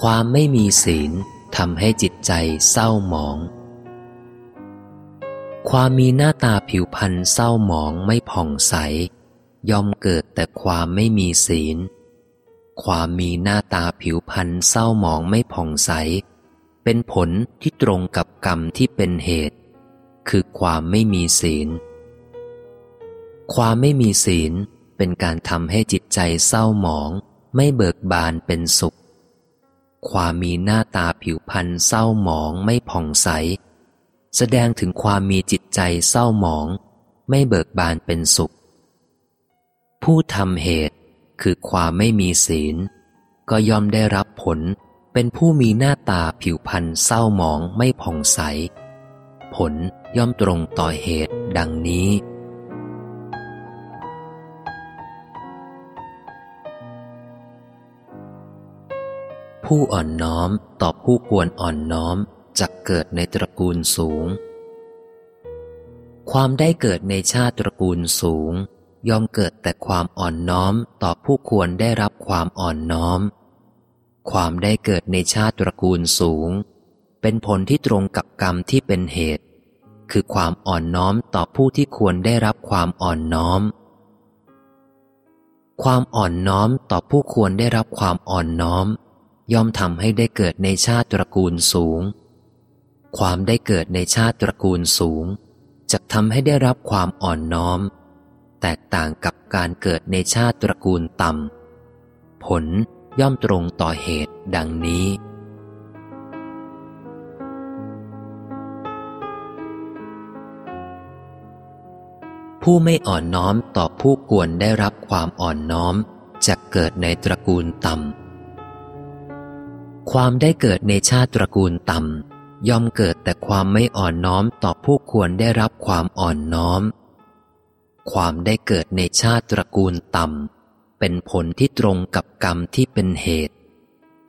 ความไม่มีศีลทำให้จิตใจเศร้าหมอง ความมีหน้าตาผิวพรรณเศร้าหมองไม่ผ่องใส ย่อมเกิดแต่ความไม่มีศีล ความมีหน้าตาผิวพรรณเศร้าหมองไม่ผ่องใส เป็นผลที่ตรงกับกรรมที่เป็นเหตุ คือความไม่มีศีล ความไม่มีศีลเป็นการทำให้จิตใจเศร้าหมอง ไม่เบิกบานเป็นสุข ความมีหน้าตาผิวพรรณเศร้าหมองไม่ผ่องใส แสดงถึงความมีจิตใจเศร้าหมอง ไม่เบิกบานเป็นสุข ผู้ทำเหตุคือความไม่มีศีล ก็ย่อมได้รับผลเป็นผู้มีหน้าตาผิวพรรณเศร้าหมองไม่ผ่องใส ผลย่อมตรงต่อเหตุดังนี้ ผู้อ่อนน้อมต่อผู้ควรอ่อนน้อมจะเกิดในตระกูลสูง ความได้เกิดในชาติตระกูลสูง ย่อมเกิดแต่ความอ่อนน้อมต่อผู้ควรได้รับความอ่อนน้อม ความได้เกิดในชาติตระกูลสูง เป็นผลที่ตรงกับกรรมที่เป็นเหตุ คือความอ่อนน้อมต่อผู้ที่ควรได้รับความอ่อนน้อม ความอ่อนน้อมต่อผู้ควรได้รับความอ่อนน้อม ย่อมทำให้ได้เกิดในชาติตระกูลสูง ความได้เกิดในชาติตระกูลสูงจะทำให้ได้รับความอ่อนน้อม แตกต่างกับการเกิดในชาติตระกูลต่ำผลย่อมตรงต่อเหตุดังนี้ ผู้ไม่อ่อนน้อมต่อผู้ควรได้รับความอ่อนน้อมจะเกิดในตระกูลต่ำ ความได้เกิดในชาติตระกูลต่ำย่อมเกิดแต่ความไม่อ่อนน้อมต่อผู้ควรได้รับความอ่อนน้อม ความได้เกิดในชาติตระกูลต่ำเป็นผลที่ตรงกับกรรมที่เป็นเหตุ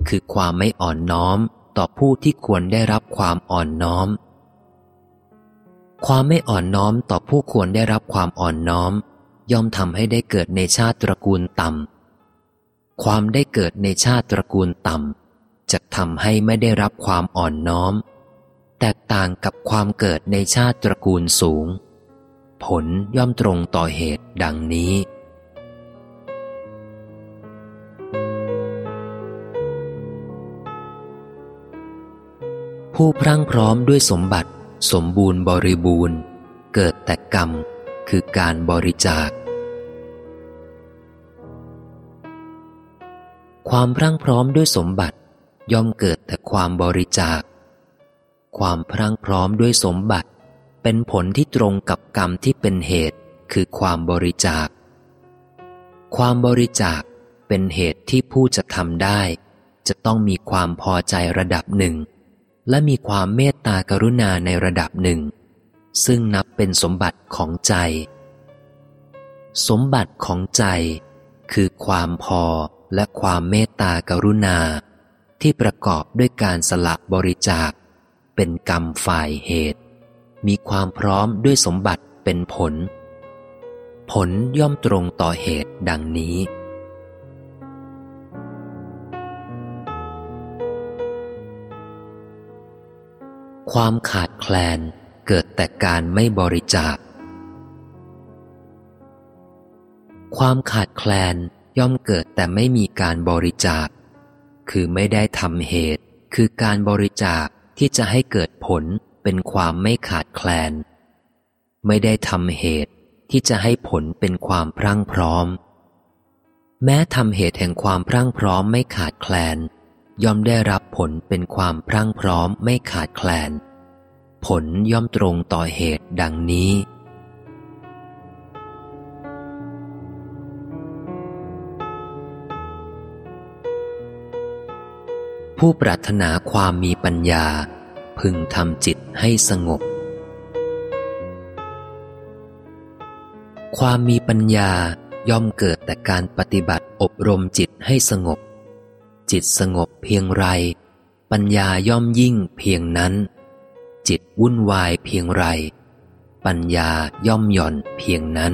คือความไม่อ่อนน้อมต่อผู้ที่ควรได้รับความอ่อนน้อม ความไม่อ่อนน้อมต่อผู้ควรได้รับความอ่อนน้อม ย่อมทำให้ได้เกิดในชาติตระกูลต่ำความได้เกิดในชาติตระกูลต่ำ จะทำให้ไม่ได้รับความอ่อนน้อม แตกต่างกับความเกิดในชาติตระกูลสูง ผลย่อมตรงต่อเหตุดังนี้ผู้พรั่งพร้อมด้วยสมบัติ สมบูรณ์บริบูรณ์ เกิดแต่กรรมคือการบริจาค ความพรั่งพร้อมด้วยสมบัติ ย่อมเกิดแต่ความบริจาค ความพรั่งพร้อมด้วยสมบัติ เป็นผลที่ตรงกับกรรมที่เป็นเหตุคือความบริจาค ความบริจาคเป็นเหตุที่ผู้จะทำได้ จะต้องมีความพอใจระดับหนึ่ง และมีความเมตตากรุณาในระดับหนึ่ง ซึ่งนับเป็นสมบัติของใจ สมบัติของใจ คือความพอและความเมตตากรุณา ที่ประกอบด้วยการสละบริจาค เป็นกรรมฝ่ายเหตุ มีความพร้อมด้วยสมบัติเป็นผล ผลย่อมตรงต่อเหตุดังนี้ ความขาดแคลนเกิดแต่การไม่บริจาค ความขาดแคลนย่อมเกิดแต่ไม่มีการบริจาค คือไม่ได้ทำเหตุ คือการบริจาคที่จะให้เกิดผลเป็นความไม่ขาดแคลน ไม่ได้ทำเหตุที่จะให้ผลเป็นความพรั่งพร้อม แม้ทำเหตุแห่งความพรั่งพร้อมไม่ขาดแคลน ย่อมได้รับผลเป็นความพรั่งพร้อมไม่ขาดแคลน ผลย่อมตรงต่อเหตุดังนี้ ผู้ปรารถนาความมีปัญญา พึงทำจิตให้สงบ ความมีปัญญาย่อมเกิดแต่การปฏิบัติอบรมจิตให้สงบ จิตสงบเพียงไร ปัญญาย่อมยิ่งเพียงนั้น จิตวุ่นวายเพียงไร ปัญญาย่อมหย่อนเพียงนั้น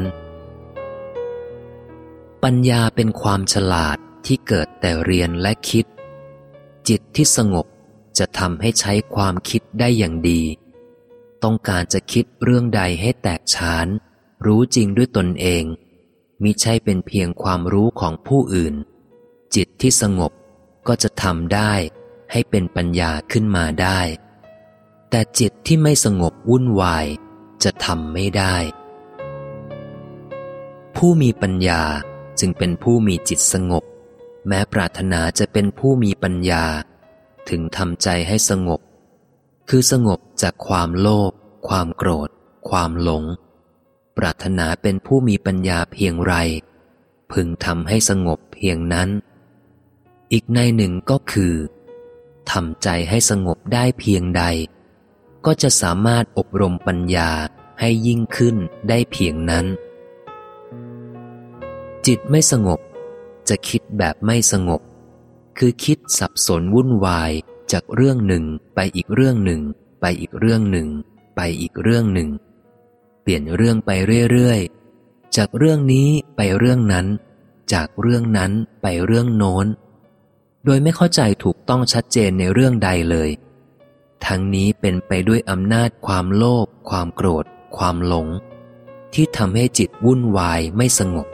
ปัญญาเป็นความฉลาดที่เกิดแต่เรียนและคิด จิตที่สงบจะทำให้ใช้ความคิดได้อย่างดี ต้องการจะคิดเรื่องใดให้แตกฉาน รู้จริงด้วยตนเอง มิใช่เป็นเพียงความรู้ของผู้อื่น จิตที่สงบก็จะทำได้ให้เป็นปัญญาขึ้นมาได้ แต่จิตที่ไม่สงบวุ่นวายจะทำไม่ได้ ผู้มีปัญญาจึงเป็นผู้มีจิตสงบ แม้ปรารถนาจะเป็นผู้มีปัญญา ถึงทำใจให้สงบ คือสงบจากความโลภความโกรธ ความหลง ปรารถนาเป็นผู้มีปัญญาเพียงไร พึงทำให้สงบเพียงนั้น อีกในหนึ่งก็คือทำใจให้สงบได้เพียงใด ก็จะสามารถอบรมปัญญาให้ยิ่งขึ้นได้เพียงนั้น จิตไม่สงบ จะคิดแบบไม่สงบ คือคิดสับสนวุ่นวายจากเรื่องหนึ่งไปอีกเรื่องหนึ่ง ไปอีกเรื่องหนึ่ง ไปอีกเรื่องหนึ่ง เปลี่ยนเรื่องไปเรื่อยๆ จากเรื่องนี้ไปเรื่องนั้น จากเรื่องนั้นไปเรื่องโน้น โดยไม่เข้าใจถูกต้องชัดเจนในเรื่องใดเลย ทั้งนี้เป็นไปด้วยอำนาจความโลภความโกรธ ความหลง ที่ทำให้จิตวุ่นวายไม่สงบ